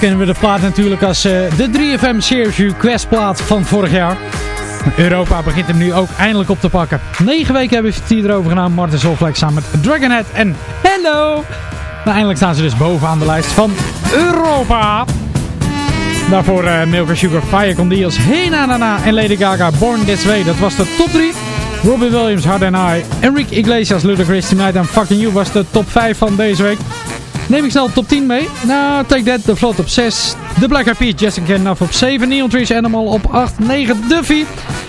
Kennen we de plaat natuurlijk als uh, de 3FM Series Request plaat van vorig jaar. Europa begint hem nu ook eindelijk op te pakken. Negen weken hebben ze het hier erover gedaan. Martin Solflex samen met Dragonhead en Hello. Nou, eindelijk staan ze dus bovenaan de lijst van Europa. Daarvoor uh, Milk Sugar, Fire Con Dios, Hey Na Na Na en Lady Gaga, Born This Way. Dat was de top 3. Robbie Williams, Hard and I, Enrique Iglesias, Ludacris Tonight en Fucking You was de top 5 van deze week. Neem ik snel de top 10 mee. Nou, Take That, The Float op 6. The Black Eyed Peas, Jessica Enough op 7. Neon Trees Animal op 8. 9, Duffy.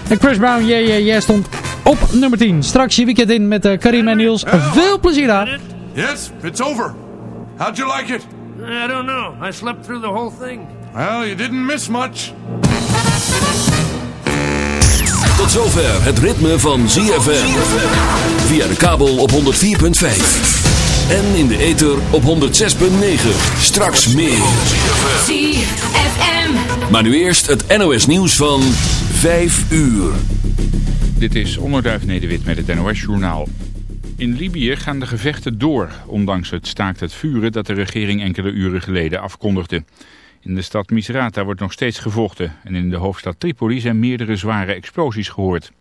En Chris Brown, Yeah Yeah Yeah stond op nummer 10. Straks je weekend in met uh, Karim en Niels. Veel plezier daar. Yes, it's over. How'd you like it? I don't know. I slept through the whole thing. Well, you didn't miss much. Tot zover het ritme van ZFM. Via de kabel op 104.5. En in de ether op 106.9. Straks meer. ZFM. Maar nu eerst het NOS nieuws van 5 uur. Dit is Onderduif Nederwit met het NOS Journaal. In Libië gaan de gevechten door, ondanks het staakt het vuren dat de regering enkele uren geleden afkondigde. In de stad Misrata wordt nog steeds gevochten en in de hoofdstad Tripoli zijn meerdere zware explosies gehoord.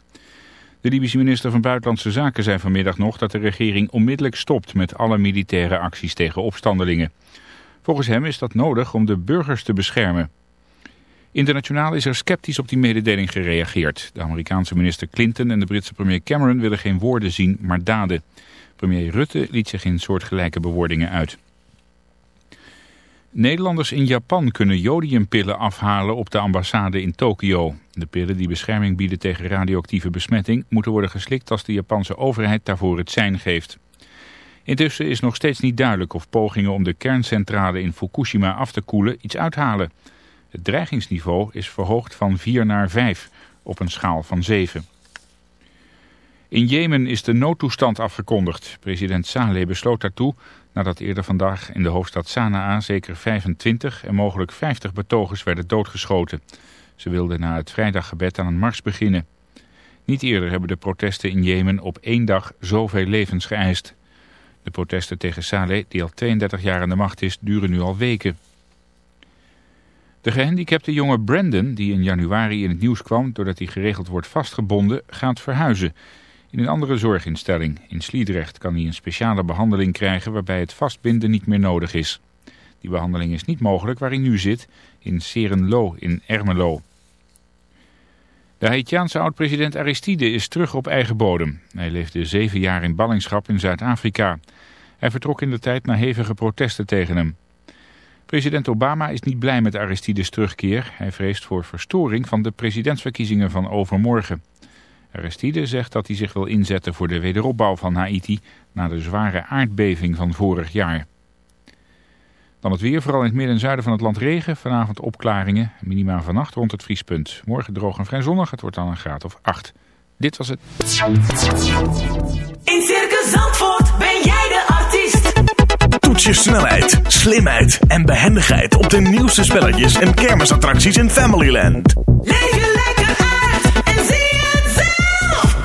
De Libische minister van Buitenlandse Zaken zei vanmiddag nog dat de regering onmiddellijk stopt met alle militaire acties tegen opstandelingen. Volgens hem is dat nodig om de burgers te beschermen. Internationaal is er sceptisch op die mededeling gereageerd. De Amerikaanse minister Clinton en de Britse premier Cameron willen geen woorden zien, maar daden. Premier Rutte liet zich in soortgelijke bewoordingen uit. Nederlanders in Japan kunnen jodiumpillen afhalen op de ambassade in Tokio. De pillen die bescherming bieden tegen radioactieve besmetting moeten worden geslikt als de Japanse overheid daarvoor het zijn geeft. Intussen is nog steeds niet duidelijk of pogingen om de kerncentrale in Fukushima af te koelen iets uithalen. Het dreigingsniveau is verhoogd van 4 naar 5 op een schaal van 7. In Jemen is de noodtoestand afgekondigd. President Saleh besloot daartoe nadat eerder vandaag in de hoofdstad Sanaa zeker 25 en mogelijk 50 betogers werden doodgeschoten. Ze wilden na het vrijdaggebed aan een mars beginnen. Niet eerder hebben de protesten in Jemen op één dag zoveel levens geëist. De protesten tegen Saleh, die al 32 jaar aan de macht is, duren nu al weken. De gehandicapte jonge Brandon, die in januari in het nieuws kwam doordat hij geregeld wordt vastgebonden, gaat verhuizen. In een andere zorginstelling in Sliedrecht kan hij een speciale behandeling krijgen waarbij het vastbinden niet meer nodig is. Die behandeling is niet mogelijk waar hij nu zit, in Serenlo in Ermelo. De Haitiaanse oud-president Aristide is terug op eigen bodem. Hij leefde zeven jaar in ballingschap in Zuid-Afrika. Hij vertrok in de tijd na hevige protesten tegen hem. President Obama is niet blij met Aristides terugkeer. Hij vreest voor verstoring van de presidentsverkiezingen van overmorgen. Aristide zegt dat hij zich wil inzetten voor de wederopbouw van Haiti na de zware aardbeving van vorig jaar. Dan het weer, vooral in het midden en zuiden van het land regen. Vanavond opklaringen, minima vannacht rond het vriespunt. Morgen droog en vrij zonnig, het wordt dan een graad of 8. Dit was het. In Circus Zandvoort ben jij de artiest. Toets je snelheid, slimheid en behendigheid op de nieuwste spelletjes en kermisattracties in Familyland. Leef je lekker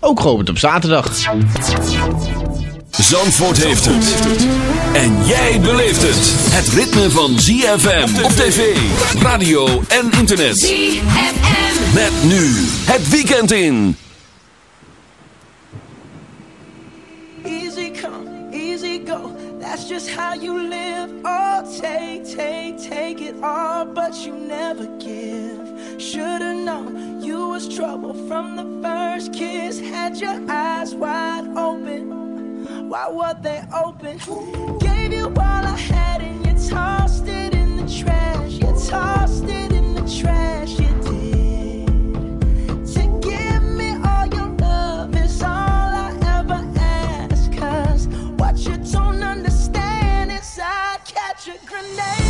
ook geopend op zaterdag. Zandvoort heeft het. En jij beleeft het. Het ritme van ZFM op tv, radio en internet. ZFM. Met nu het weekend in. Easy come, easy go. That's just how you live. Oh, take, take, take it all, but you never give. Should've known you was trouble from the first kiss. Had your eyes wide open. Why were they open? Gave you all I had and you tossed it in the trash. You tossed it in the trash. You did. To give me all your love is all I ever what you don't understand is I'd catch a grenade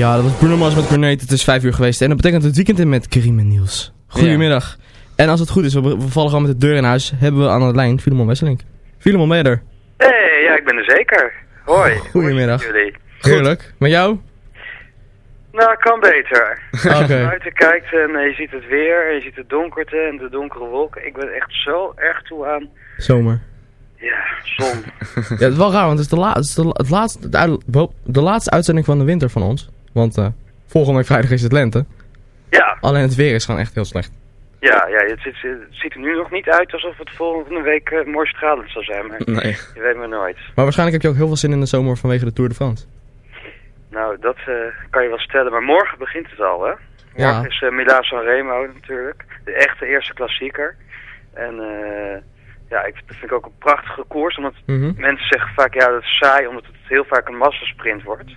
Ja, dat was Bruno Mars met Grenade. Het is vijf uur geweest. En dat betekent het weekend in met Karim en Niels. Goedemiddag. En als het goed is, we, we vallen gewoon met de deur in huis. Hebben we aan de lijn Filemon Wesseling. Filemon, ben je er? Hey, ja, ik ben er zeker. Hoi. Goedemiddag. Het met jullie? Heerlijk. Met jou? Nou, kan beter. Als je naar buiten kijkt en eh, je ziet het weer, en je ziet de donkerte en de donkere wolken. Ik ben echt zo erg toe aan, Zomer. ja, zon. Ja, het is wel raar, want het is de, laatste, het laatste, de, bo- de laatste uitzending van de winter van ons. Want eh, volgende week vrijdag is het lente. Ja, Alleen het weer is gewoon echt heel slecht. ja, ja het, ziet, het ziet er nu nog niet uit alsof het volgende week eh, mooi stralend zal zijn, maar Nee. je weet maar nooit. Maar waarschijnlijk heb je ook heel veel zin in de zomer vanwege de Tour de France. Nou, dat eh, kan je wel stellen, maar morgen begint het al, hè? Ja. Morgen is uh, Milaan San Remo natuurlijk, de echte eerste klassieker. En eh, ja, ik, dat vind ik ook een prachtige koers, omdat Mhm. mensen zeggen vaak, ja, dat is saai, omdat het heel vaak een massasprint wordt.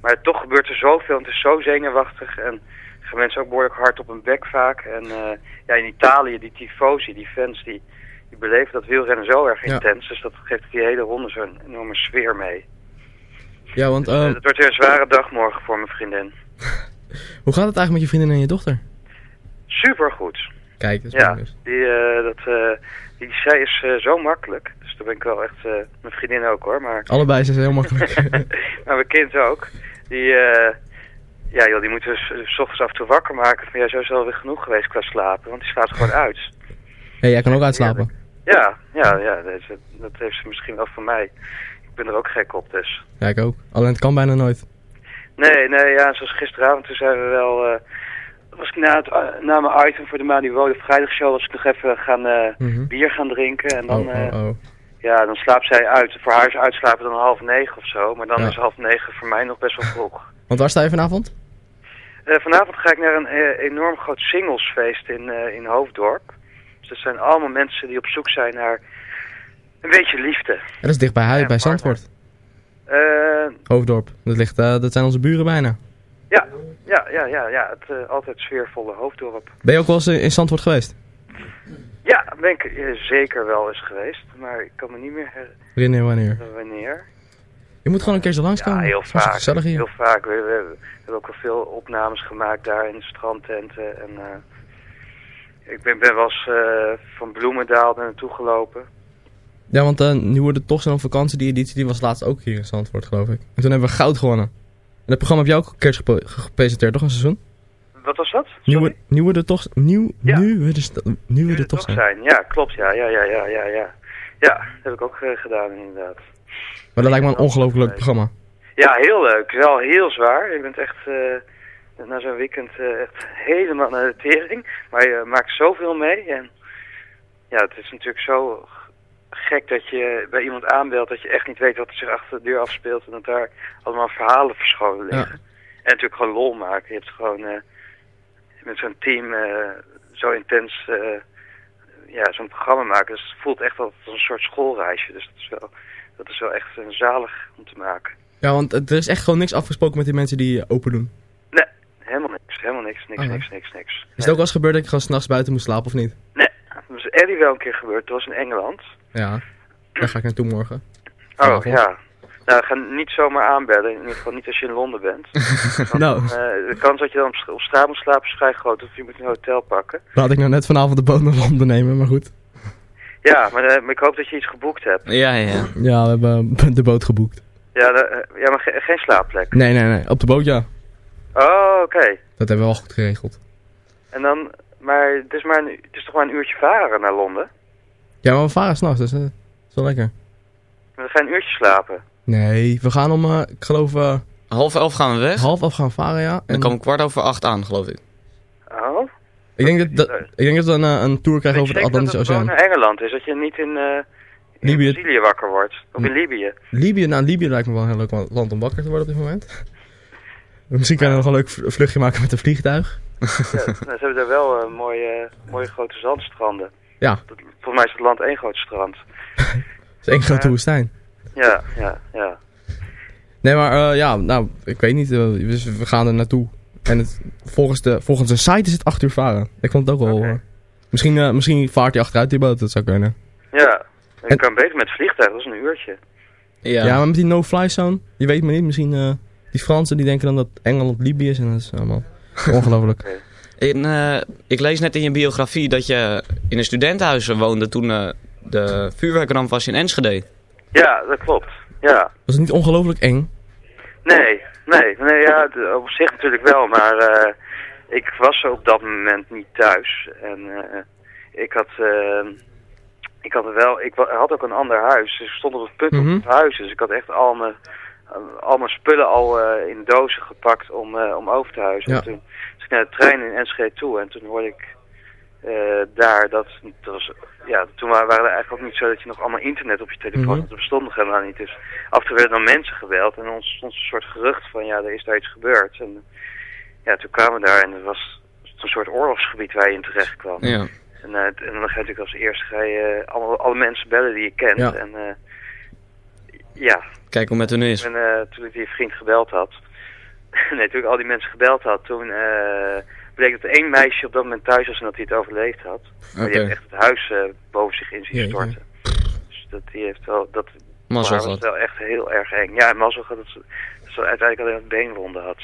Maar toch gebeurt er zoveel en het is zo zenuwachtig en gaan mensen ook behoorlijk hard op hun bek vaak. En eh, ja, in Italië, die tifosi, die fans, die, die beleven dat wielrennen zo erg Ja. intens. Dus dat geeft die hele ronde zo'n enorme sfeer mee. Ja, want Dus, ehm, eh, het wordt weer een zware dag morgen voor mijn vriendin. hoe gaat het eigenlijk met je vriendin en je dochter? Supergoed. Kijk, dat is Ja, nieuws. die, eh, dat, die, zij is eh, zo makkelijk. Dus daar ben ik wel echt, eh, mijn vriendin ook hoor, maar, Allebei zijn ze heel makkelijk. maar mijn kind ook. Die, eh, ja joh, die moeten we s- ochtends af en toe wakker maken van ja, zo is het alweer genoeg geweest qua slapen, want die slaapt gewoon uit. hey, jij kan ook uitslapen. Ja, ja, ja, dat, heeft ze misschien wel van mij. Ik ben er ook gek op dus. Ja, ik ook. Alleen het kan bijna nooit. Nee, nee, ja, zoals gisteravond, toen zijn we wel... eh, was ik na, het, eh, na mijn item voor de Mani Wode vrijdagshow, was ik nog even gaan eh, Mhm. bier gaan drinken. En dan, oh, oh, eh, oh. ja, dan slaapt zij uit. Voor haar is uitslapen dan half negen of zo. Maar dan Ja. is half negen voor mij nog best wel vroeg. Want waar sta je vanavond? Vanavond ga ik naar een enorm groot singlesfeest in, in Hoofddorp. Dus dat zijn allemaal mensen die op zoek zijn naar een beetje liefde. Dat is dicht bij huis, bij Zandvoort. Hoofddorp. Dat, ligt, dat zijn onze buren bijna. ja, ja, ja, ja, ja, het eh, altijd sfeervolle Hoofddorp. Ben je ook wel eens in Zandvoort geweest? Ja, ben ik eh, zeker wel eens geweest, maar ik kan me niet meer Wanneer, wanneer? herinneren wanneer. Je moet gewoon een keer zo langskomen. Ja, heel vaak. gezellig hier. Heel vaak. We, we- we hebben ook wel veel opnames gemaakt daar in de strandtenten. En, eh, ik ben, ben wel eens van Bloemendaal naar naartoe gelopen. Ja, want nu wordt het toch zo'n vakantie. Die editie die was laatst ook hier in Zandvoort, geloof ik. En toen hebben we goud gewonnen. En dat programma heb jij ook een keer gepresenteerd, toch? Een seizoen? Wat was dat? Nieuwe, nieuwe de toch... Nieuw, Ja. De, de toch zijn. zijn. Ja, klopt. Ja, ja, ja, ja, ja, ja. Ja, dat heb ik ook eh, gedaan inderdaad. Maar dat lijkt me een ongelooflijk leuk programma. Ja, heel leuk. Wel heel zwaar. Je bent echt eh, na zo'n weekend eh, echt helemaal naar de tering. Maar je maakt zoveel mee. En ja, het is natuurlijk zo gek dat je bij iemand aanbelt dat je echt niet weet wat er zich achter de deur afspeelt. En dat daar allemaal verhalen verscholen liggen. En natuurlijk gewoon lol maken. Je hebt gewoon eh, met zo'n team eh, zo intens eh, ja, zo'n programma maken. Dus het voelt echt als een soort schoolreisje. Dus dat is wel, dat is wel echt een zalig om te maken. Ja, want er is echt gewoon niks afgesproken met die mensen die open doen. Nee, helemaal niks. Helemaal niks, niks, Oh, niks, niks, niks. Is het ook wel eens gebeurd dat je gewoon s'nachts buiten moest slapen of niet? Nee, Eddie wel een keer gebeurd. Dat was in Engeland. Ja, daar ga ik naartoe morgen. Oh, Vanavond. ja. Nou, ga niet zomaar aanbellen. In ieder geval niet als je in Londen bent. nou, Eh, de kans dat je dan op, st- op straat moet slapen is vrij groot. Of je moet een hotel pakken. laat ik nou net vanavond de boot naar Londen nemen, maar goed. Ja, maar, eh, maar ik hoop dat je iets geboekt hebt. Ja, ja. Ja, we hebben eh, de boot geboekt. Ja, de- ja maar ge- geen slaapplek. Nee, nee, nee. Op de boot, ja. Oh, oké. Dat hebben we wel goed geregeld. En dan, maar het is, maar een, het is toch maar een uurtje varen naar Londen? Ja, maar we varen s'nachts, dus eh, dat is wel lekker. Maar dan ga je een uurtje slapen. Nee, we gaan om, eh, ik geloof, eh, Half elf gaan we weg. half elf gaan varen, ja. Dan En komen we kwart over acht aan, geloof ik. Oh? ik, denk dat, dat, ik denk dat we een, eh, een tour krijgen over de Weet je zeker Atlantische dat het Oceaan. naar Engeland is, dat je niet in, eh in Libië. Brazilië wakker wordt. Of in Libië. Libië, nou Libië lijkt me wel een heel leuk land om wakker te worden op dit moment. Misschien kunnen we nog een leuk vluchtje maken met een vliegtuig. Ja, nou, ze hebben daar wel eh, mooie, mooie grote zandstranden. Ja, Dat- Volgens mij is het land één groot strand. het is één grote woestijn. Ja, ja, ja. Nee, maar eh, ja, nou, ik weet niet. eh, dus we gaan er naartoe. En het, volgens, de, volgens de site is het 8 uur varen. Ik vond het ook wel... eh, misschien, eh, misschien vaart hij achteruit die boot, dat zou kunnen. Ja, je En- kan beter met vliegtuig, dat is een uurtje. Ja, maar met die no-fly zone, je weet maar niet. Misschien eh, die Fransen die denken dan dat Engeland Libië is. En dat is allemaal ongelooflijk. In, eh, ik lees net in je biografie dat je in een studentenhuis woonde toen eh, de vuurwerkramp was in Enschede. Ja, dat klopt. Ja. Was het niet ongelooflijk eng? Nee, nee, nee ja, op zich natuurlijk wel, maar eh, ik was op dat moment niet thuis. En eh, ik had, eh, ik had er wel, ik wa- had ook een ander huis, dus ik stond op het punt om te verhuizen. Dus ik had echt al mijn, al mijn spullen al eh, in dozen gepakt om, eh, om over te huizen. Ja. En toen was ik naar de trein in Enschede toe en toen hoorde ik eh, daar dat, dat was, ja, toen wa- waren er eigenlijk ook niet zo dat je nog allemaal internet op je telefoon Mhm. had. Dat bestond nog helemaal niet. Dus af en toe werden dan mensen gebeld en dan ontstond een soort gerucht van ja, er is daar iets gebeurd. En ja, toen kwamen we daar en het was een soort oorlogsgebied waar je in terecht kwam. Ja. En, eh, en dan ga je natuurlijk als eerste ga je eh, alle, alle mensen bellen die je kent. Ja. En eh, ja, Kijk hoe met hun is. en, eh, toen ik die vriend gebeld had, nee, toen ik al die mensen gebeld had, toen eh, bleek dat één meisje op dat moment thuis was en dat hij het overleefd had. Maar die heeft echt het huis eh, boven zich in zien Jeetje. storten. Dus dat, die heeft wel, dat, Maar was het wel echt heel erg eng. Ja, en mazzel gehad dat ze, dat ze uiteindelijk alleen een beenwonden had.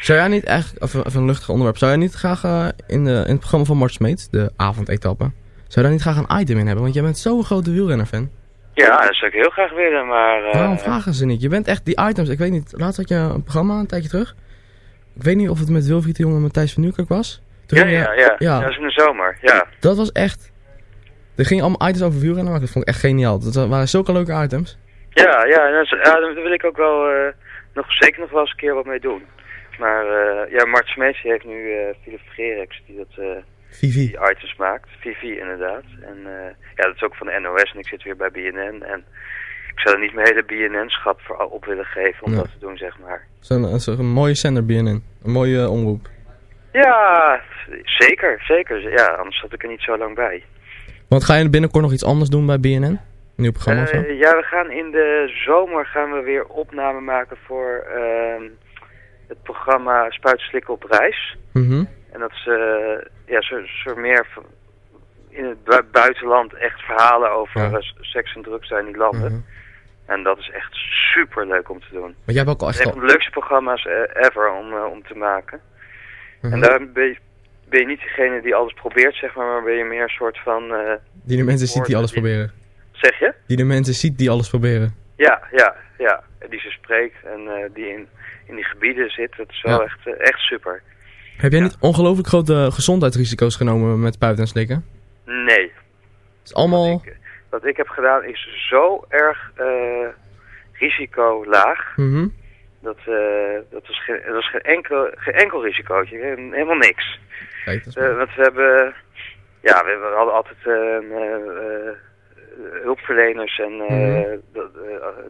Zou jij niet echt, of, of een luchtig onderwerp, zou jij niet graag in, de, in het programma van Mart Smeet, de avondetappe, zou je daar niet graag een item in hebben? Want jij bent zo'n grote wielrenner-fan. Ja, dat zou ik heel graag willen, maar... eh, Waarom vragen ze niet? Je bent echt die items, ik weet niet, laatst had je een programma een tijdje terug. Ik weet niet of het met Wilfried de Jong en Matthijs van Nieuwkerk was. Toen ja, ja, ja, ja. Dat is in de zomer, ja. Dat was echt... Er gingen allemaal items over wielrennen, maar dat vond ik echt geniaal. Dat waren zulke leuke items. Ja, ja, dat is- ja, daar wil ik ook wel eh, nog, zeker nog wel eens een keer wat mee doen. Maar eh, ja, Mart Smeets heeft nu Philip Frerex die dat... eh, Vivi. die items maakt. Vivi inderdaad. En eh, ja, dat is ook van de NOS en ik zit weer bij BNN. En ik zou er niet mijn hele BNN-schap voor op willen geven om Ja. dat te doen, zeg maar. Zo'n een, zo'n mooie zender BNN. Een mooie eh, omroep. Ja, zeker, zeker. Ja, anders zat ik er niet zo lang bij. Want ga je binnenkort nog iets anders doen bij BNN? Een nieuw programma of zo? Eh, ja, we gaan in de zomer gaan we weer opname maken voor ehm, het programma Spuiten Slikken op Reis. Mhm. En dat is eh, ja, zo meer in het bui- buitenland echt verhalen over Ja. Mhm. eh, seks en drugs in die landen. En dat is echt super leuk om te doen. Maar jij hebt ook al Het echt is een van de leukste programma's eh, ever om, om te maken. Mhm. En daar ben je, ben je niet degene die alles probeert, zeg maar, maar ben je meer een soort van... Die de mensen ziet die alles proberen. zeg je? Die de mensen ziet die alles proberen. Ja, ja, ja. Die ze spreekt en die in, in die gebieden zit. Dat is wel Ja. echt, echt super. Heb jij niet ongelooflijk grote gezondheidsrisico's genomen met spuiten en slikken? Nee. Het is allemaal... Wat ik heb gedaan is zo erg eh risicolaag. Mhm. Dat, eh, dat, was geen, dat was geen enkel, geen enkel risicootje. Helemaal niks. Kijk, dat is Eh, want we hebben... Ja, we, hadden altijd hulpverleners en Mhm. dat,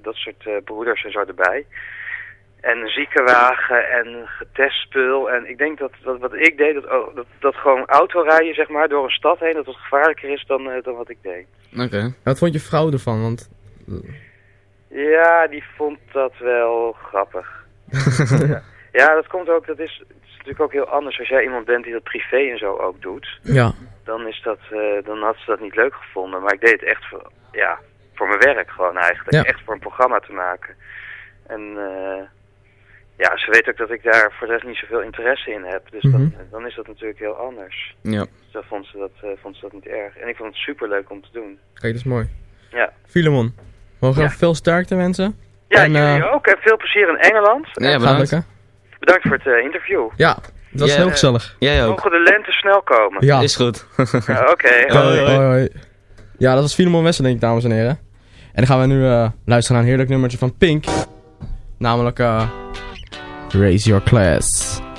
dat soort broeders en zo erbij. En ziekenwagen en getest spul. En ik denk dat, dat wat ik deed, dat, oh, dat, dat gewoon autorijden zeg maar, door een stad heen, dat het gevaarlijker is dan, eh, dan wat ik deed. Oké. Wat vond je vrouw ervan? Want... Ja, die vond dat wel grappig. ja. ja, dat komt ook, dat is, het is natuurlijk ook heel anders als jij iemand bent die dat privé en zo ook doet. Ja. Dan is dat, eh, dan had ze dat niet leuk gevonden. Maar ik deed het echt voor, ja, voor mijn werk gewoon eigenlijk. Ja. Echt voor een programma te maken. En eh, ja, ze weet ook dat ik daar voor de rest niet zoveel interesse in heb. Dus dan, Mhm. dan is dat natuurlijk heel anders. Ja. Dus dan vond ze dat, eh, vond ze dat niet erg. En ik vond het super leuk om te doen. Kijk, dat is mooi. Ja. Filemon, mogen we veel sterkte wensen? Ja, En, jullie eh, ook. En veel plezier in Engeland. Ja, lukken. bedankt voor het eh, interview. Ja, dat was Ja, heel gezellig. Jij ook. Mogen de lente snel komen? Ja. Is goed. Ja, Oké. Hoi, hoi, hoi. Ja, dat was Filemon Wesseling, dames en heren. En dan gaan we nu eh, luisteren naar een heerlijk nummertje van Pink. Namelijk eh Raise Your Class.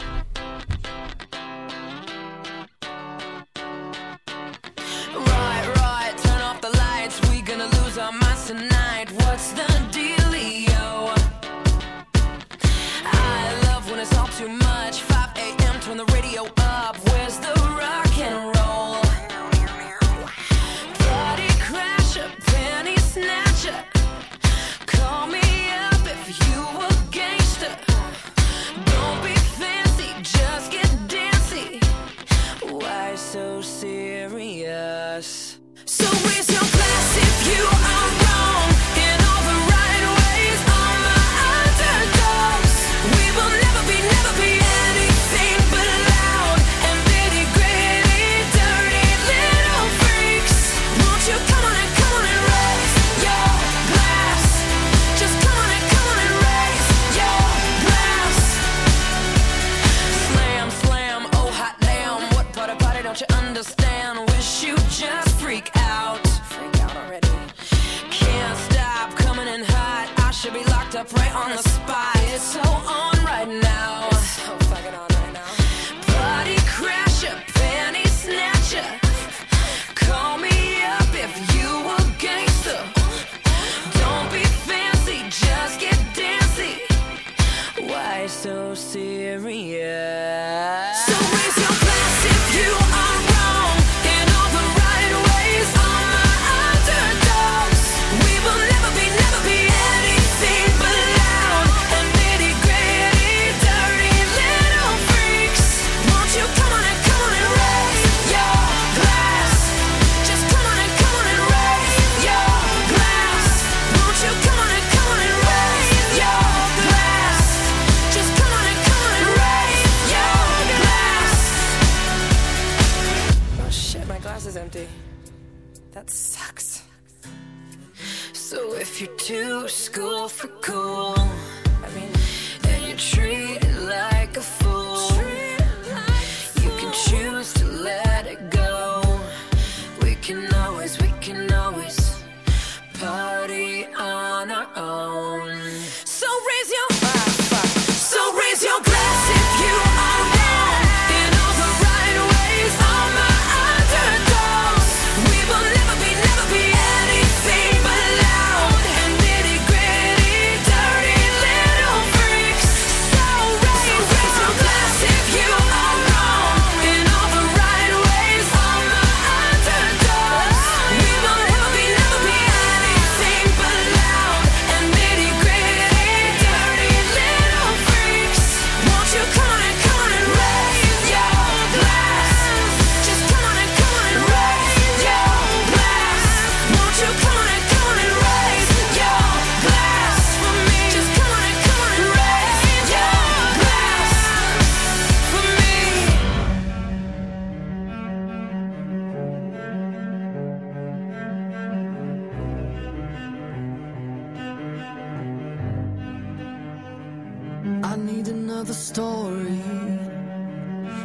story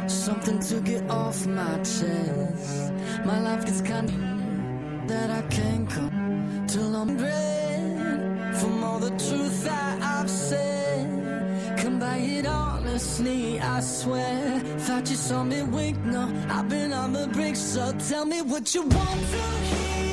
Something to get off my chest. My life gets kind of that I can't come Till I'm red from all the truth that I've said. Come by it honestly, I swear. Thought you saw me wink, no, I've been on the brink So tell me what you want to hear.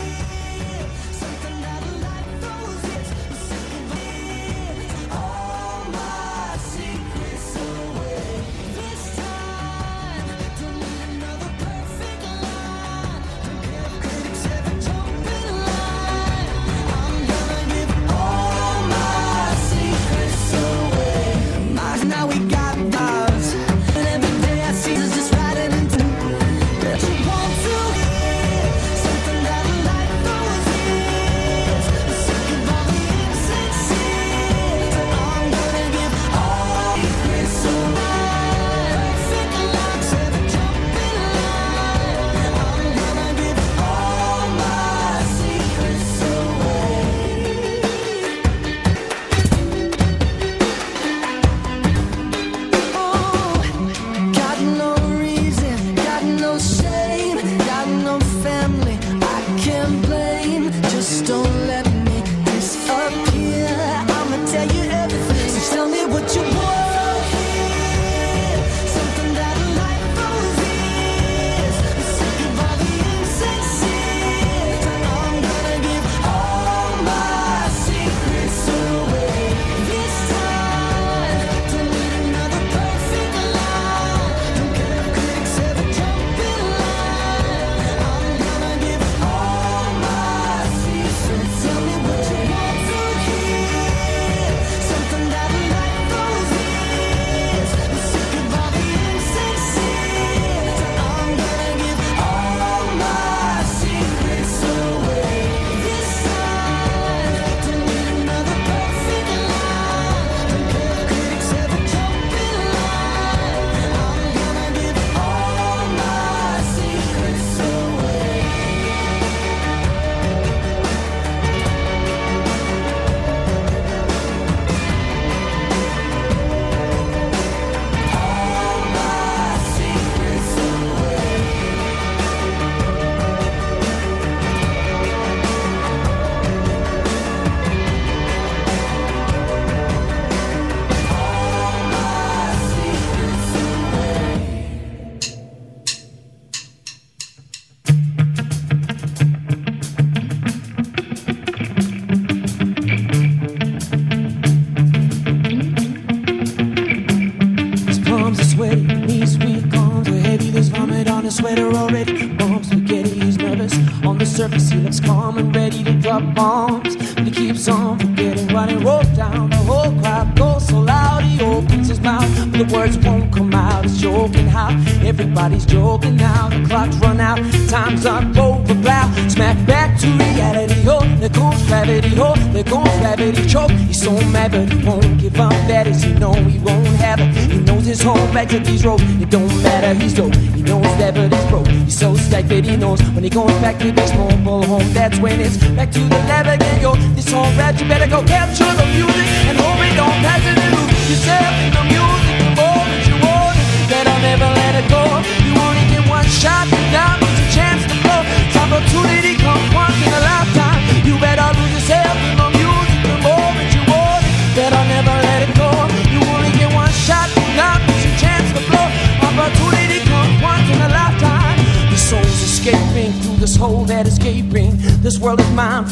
Bombs, But he keeps on forgetting what he wrote down. The whole crowd goes so loud, he opens his mouth, but the words won't come out. He's joking how everybody's joking now. The clock's run out, time's up gon' grab it, he hope, they gon' grab it, he choke. He's so mad, but he won't give up. That is, he know he won't have it. He knows his whole back to these roads. It don't matter, he's dope. He knows that, but he's broke. He's so stacked that he knows when he goes back to this mobile home. That's when it's back to the lab again, yo. This whole rap, you better go capture the music and hold it.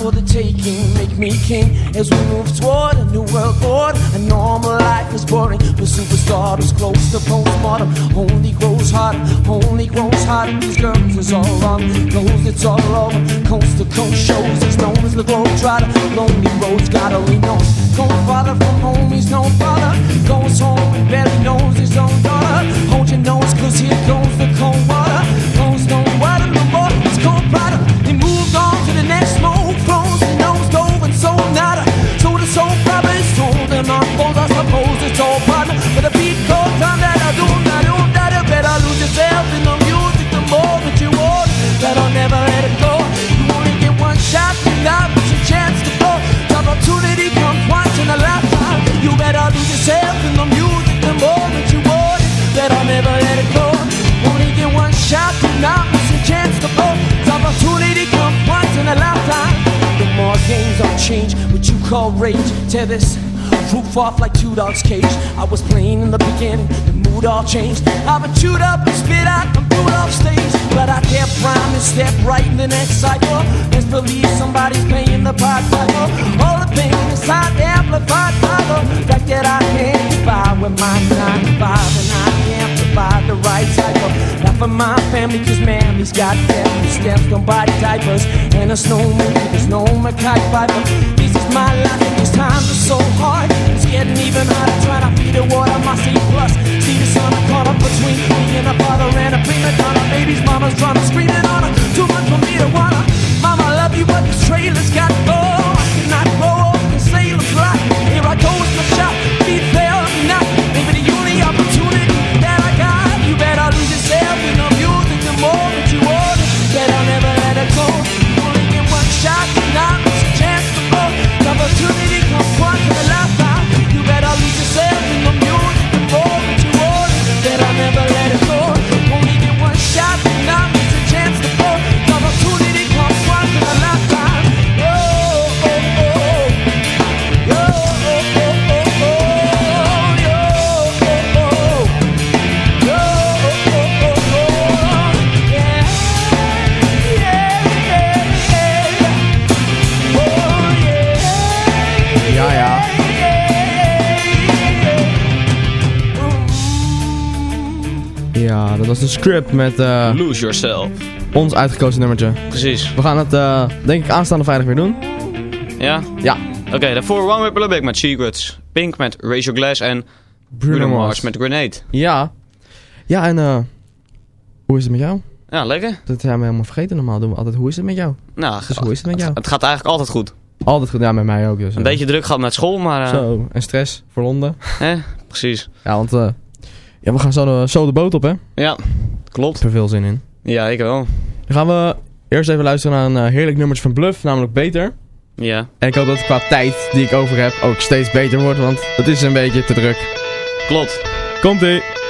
For the taking. Make me king as we move toward a new world order. A normal life is boring, but superstar is close to postmortem. Only grows harder, only grows harder. These girls is all wrong, knows it's all over. Coast to coast shows, he's known as the globe trotter. Lonely roads gotta lean on. Going farther from home, he's no father. Goes home and barely knows his own daughter. Hold your nose, cause here goes the cold water. And foes, I suppose it's all partner. But the beat goes on that I do, that do, that you better lose yourself in the music the moment you want. Better never let it go. You only get one shot, you got a chance to go. The opportunity comes once in a lifetime. You better lose yourself in the music the moment you want it. Better never let it go. Only get one shot, you not miss a chance to blow. The opportunity comes once in a lifetime. The more games are changed, what you call rage. Tear this roof off like two dogs' cage. I was playing in the beginning, the mood all changed. I've been chewed up and spit out and booed off stage. But I can't rhyme and step right in the next cycle. Let's believe somebody's playing the pot cycle. All the pain inside amplified by the fact that I can't by with my 9 to 5 and I provide the right type of Not for my family, cause man, got goddamn steps don't buy diapers. And a snowman, there's no Mackay Piper. My life, these times are so hard. It's getting even harder trying to feed the water my C plus. See the sun I caught up between me and a father and a prima donna. Baby's mama's drama screaming on her. Too much for me to wanna. Mama, I love you, but this trailer's got to De script met eh, Lose Yourself. ons uitgekozen nummertje. Precies. We gaan het, eh, denk ik, aanstaande vrijdag weer doen. Ja? Ja. Oké, daarvoor One Way Republic met Secrets. Pink met Raise Your Glass en Bruno, Mars met Grenade. Ja. Ja, en eh, hoe is het met jou? Ja, lekker. Dat zijn we helemaal vergeten. Normaal doen we altijd, hoe is het met jou? Nou, Dus hoe is het met jou? Het gaat eigenlijk altijd goed. Altijd goed, ja, met mij ook dus. Een beetje druk gehad met school, maar... Zo, en stress voor Londen. Hè? Precies. Ja, want ja, we gaan zo de, zo de boot op, hè? Ja, klopt. Ik heb er veel zin in. Ja, ik wel. Dan gaan we eerst even luisteren naar een eh, heerlijk nummertje van Bluff, namelijk Beter. Ja. En ik hoop dat qua tijd die ik over heb ook steeds beter wordt, want het is een beetje te druk. Klopt. Komt-ie!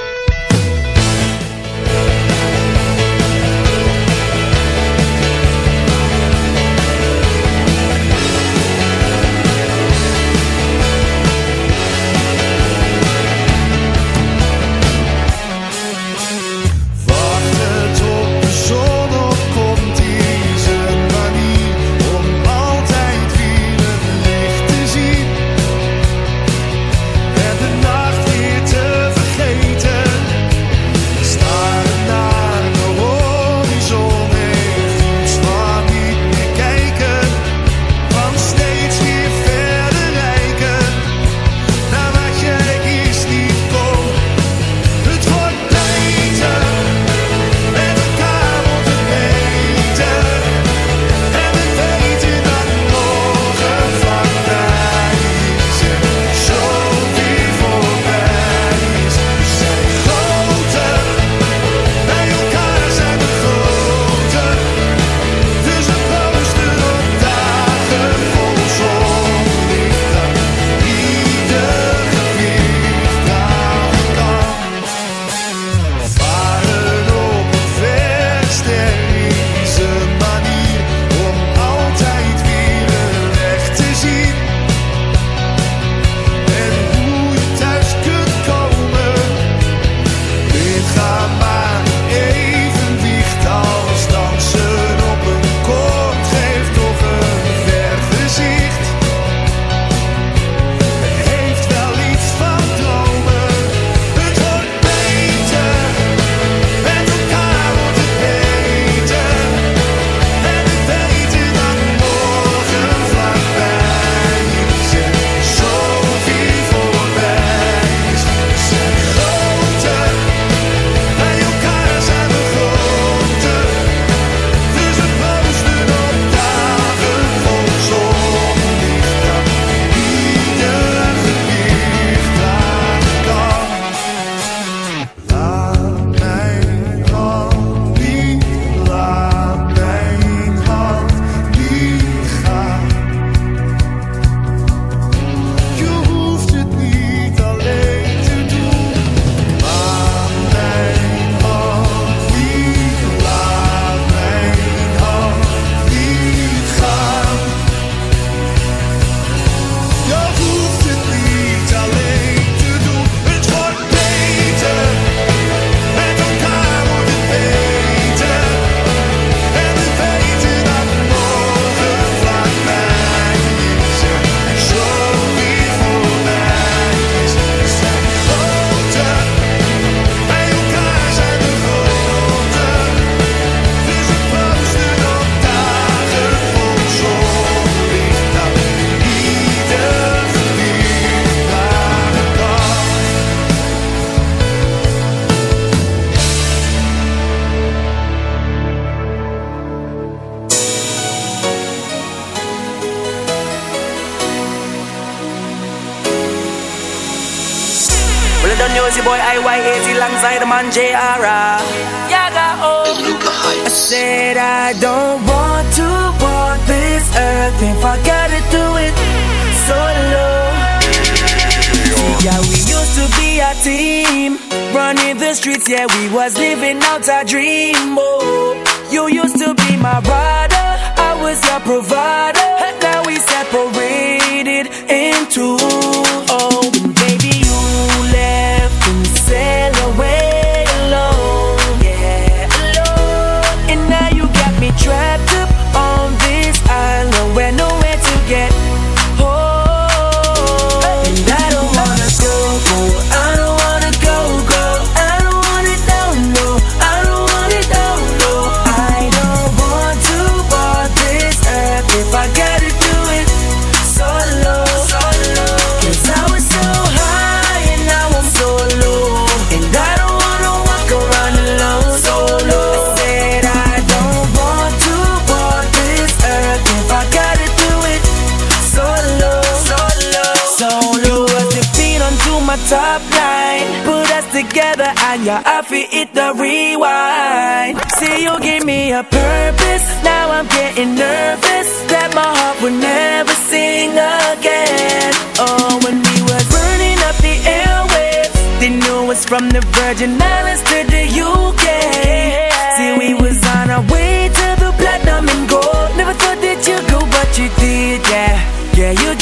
said I don't want to walk this earth if I gotta do it solo. Yeah, we used to be a team, running the streets. Yeah, we was living out our dream. Oh, you used to be my rider, I was your provider. Now we separated into. Oh. Rewind. See, you gave me a purpose. Now I'm getting nervous that my heart would never sing again. Oh, when we were burning up the airwaves, they knew us from the Virgin Islands to the UK. See, we was on our way to the platinum and gold. Never thought that you'd go, but you did, yeah. Yeah, you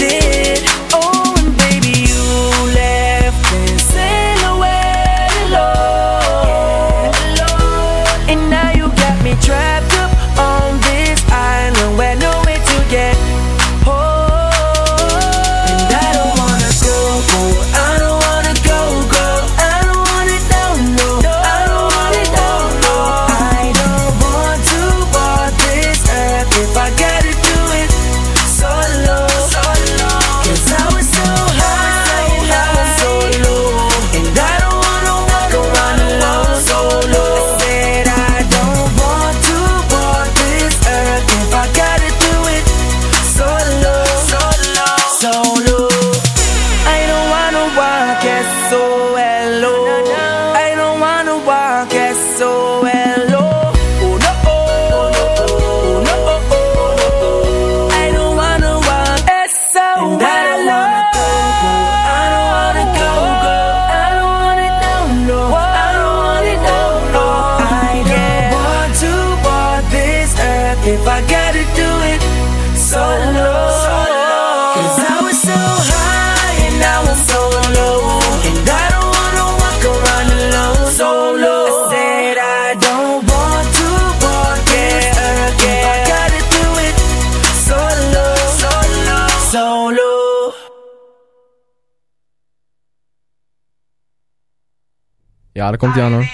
Indianer.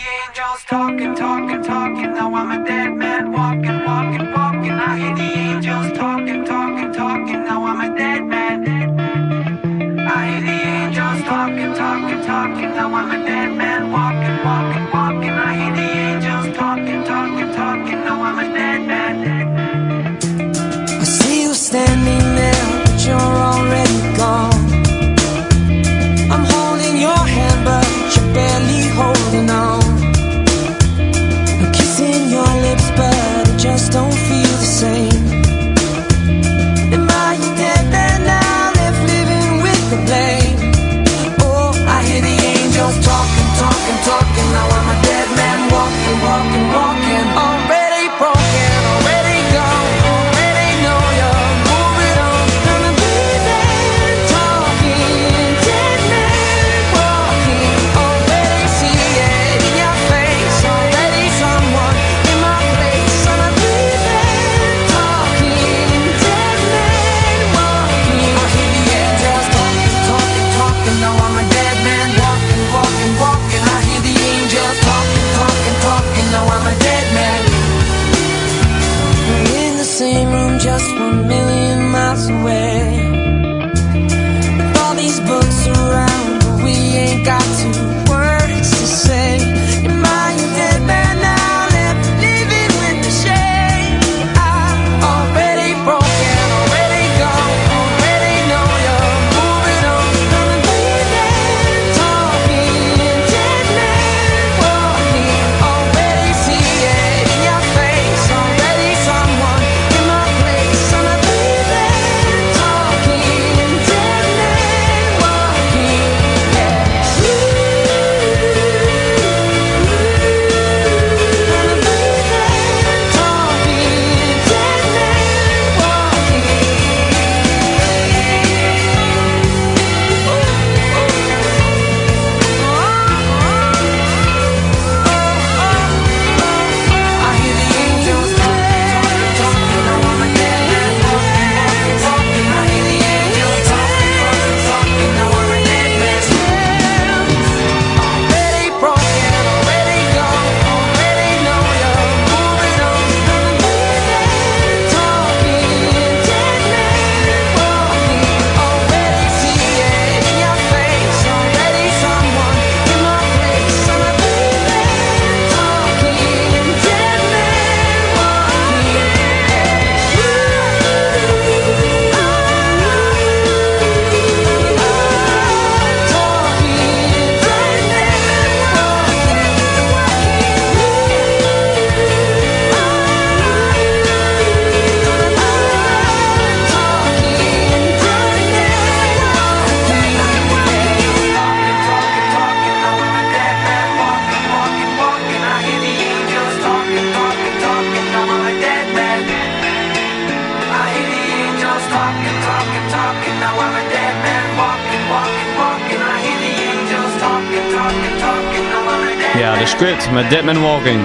met Deadman Walking.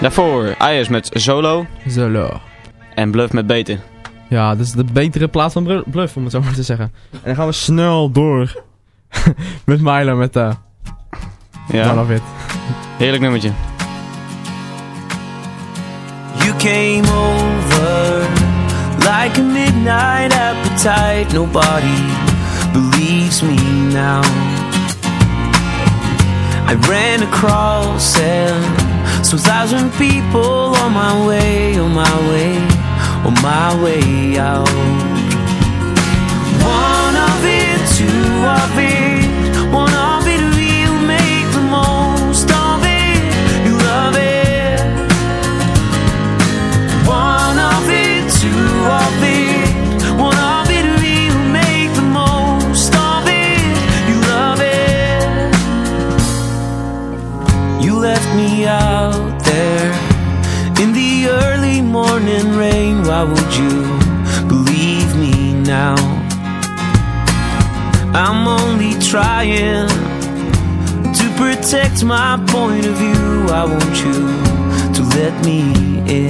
Daarvoor Ayers met Solo. Solo. En Bluff met Beter. Ja, dat is de betere plaats van Bluff, om het zo maar te zeggen. En dan gaan we snel door met Milo met uh, ja. Heerlijk nummertje. You came over like a midnight appetite. Nobody believes me now. I ran across hell. Some thousand people on my way, on my way, on my way out. my point of view. I want you to let me in.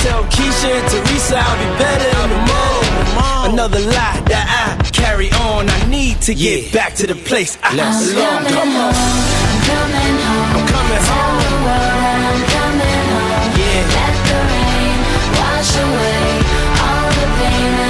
Just tell Keisha and Teresa I'll be better in the morning. Another lie that I carry on. I need to get back to the place I belong. Come on. I'm coming home. I'm coming home. I'm coming home. Yeah. Let the rain wash away all the pain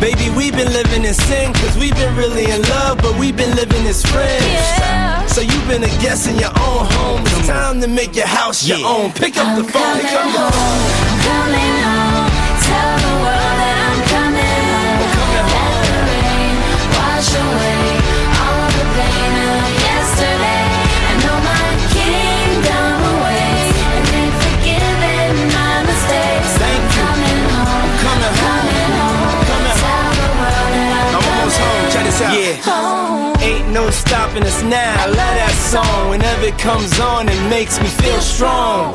Baby, we've been living in sin, cause we've been really in love, but we've been living as friends. So you've been a guest in your own home. It's time to make your house your own. Pick up the phone, pick up the phone. I'm coming home. Tell the world out. Yeah. Ain't no stopping us now. I love that song. Whenever it comes on, it makes me feel strong.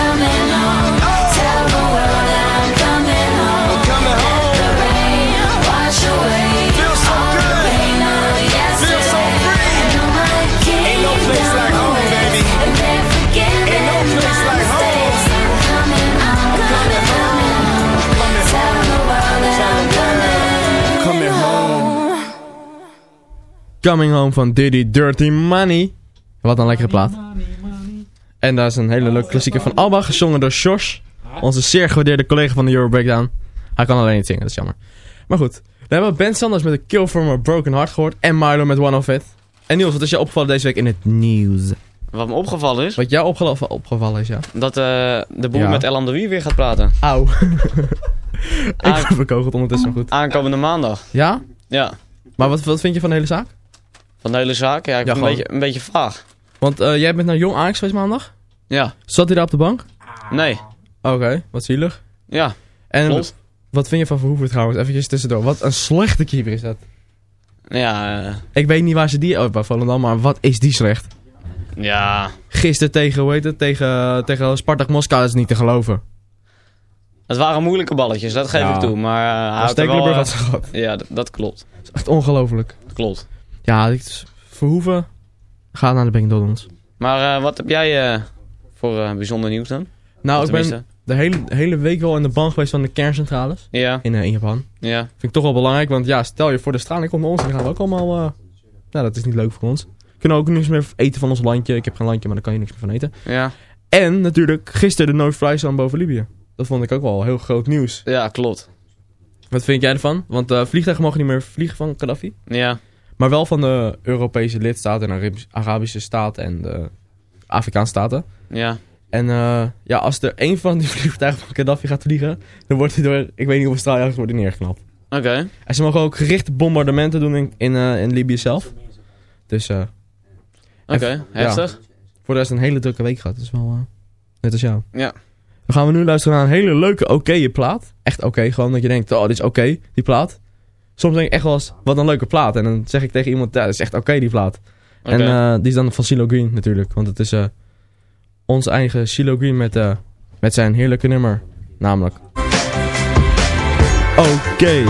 I'm coming home. Tell the world that I'm coming home. I'm coming home. Let the rain wash away Feel so all the good. pain of yesterday. Feel so free. I know my Ain't no place like home, kingdom baby. awaits, And they're forgiven Ain't no place my like home. mistakes. I'm coming home. coming home. Coming Tell the world that I'm coming Coming home. Coming Home van Diddy Dirty Money. Wat een lekkere plaat. En dat is een hele leuke klassieker van Alba, gezongen door Josh. Onze zeer gewaardeerde collega van de Euro Breakdown. Hij kan alleen niet zingen, dat is jammer. Maar goed, we hebben Ben Sanders met een Kill from a Broken Heart gehoord. En Milo met One of It. En Niels, wat is je opgevallen deze week in het nieuws? Wat me opgevallen is, Wat jou opgelo- opgevallen is, ja. dat eh, de boer Ja. met Elan de Wie weer gaat praten. Auw. Ik ben bekogeld ondertussen goed. Aankomende maandag. Ja? Ja. Maar wat, wat vind je van de hele zaak? Van de hele zaak? Ja, ik Ja, vind een beetje, een beetje vaag. Want eh, jij bent naar Jong Ajax geweest maandag? Ja. Zat hij daar op de bank? Nee. Oké, wat zielig. Ja. En Klopt. wat vind je van Verhoeven trouwens? Even tussendoor. Wat een slechte keeper is dat. Ja, eh, Ik weet niet waar ze die... Oh, bij Volendam, maar wat is die slecht? ja. Gisteren tegen, hoe heet het? Tegen, tegen Spartak Moskou is niet te geloven. Het waren moeilijke balletjes, dat geef Ja. ik toe. Maar Maar had wel, Stekelenburg had ze gehad. Ja, dat klopt. Dat is echt ongelooflijk. Klopt. Ja, Verhoeven gaat naar de Bank Dodons. Maar eh, wat heb jij eh, voor eh, bijzonder nieuws dan? Nou, ik ben de hele, hele week wel in de ban geweest van de kerncentrales. Ja. In, in Japan. Ja. Vind ik toch wel belangrijk, want ja, stel je voor de straling komt naar ons, dan gaan we ook allemaal... nou, dat is niet leuk voor ons. We kunnen ook niks meer eten van ons landje. Ik heb geen landje, maar daar kan je niks meer van eten. Ja. En natuurlijk gisteren de no-fly zone boven Libië. Dat vond ik ook wel heel groot nieuws. Ja, klopt. Wat vind jij ervan? Want vliegtuigen mogen niet meer vliegen van Gaddafi. Ja. Maar wel van de Europese lidstaten en Arabisch- Arabische staten en de Afrikaanse staten. Ja. En eh, ja, als er één van die vliegtuigen van Gaddafi gaat vliegen, dan wordt hij door, ik weet niet hoeveel straaljagers wordt hij neergeknapt. Oké. En ze mogen ook gerichte bombardementen doen in, in, eh, in Libië zelf. Dus, eh Oké, en- heftig. ja. voor de rest een hele drukke week gehad. Dat is wel, eh, net als jou. Ja. Dan gaan we nu luisteren naar een hele leuke oké plaat. Echt oké, gewoon dat je denkt, oh, dit is oké, die plaat. Soms denk ik echt wel eens, wat een leuke plaat. En dan zeg ik tegen iemand, ja, dat is echt oké, die plaat. En eh, die is dan van CeeLo Green natuurlijk. Want het is eh ons eigen CeeLo Green met, eh, met zijn heerlijke nummer. Namelijk... Oké.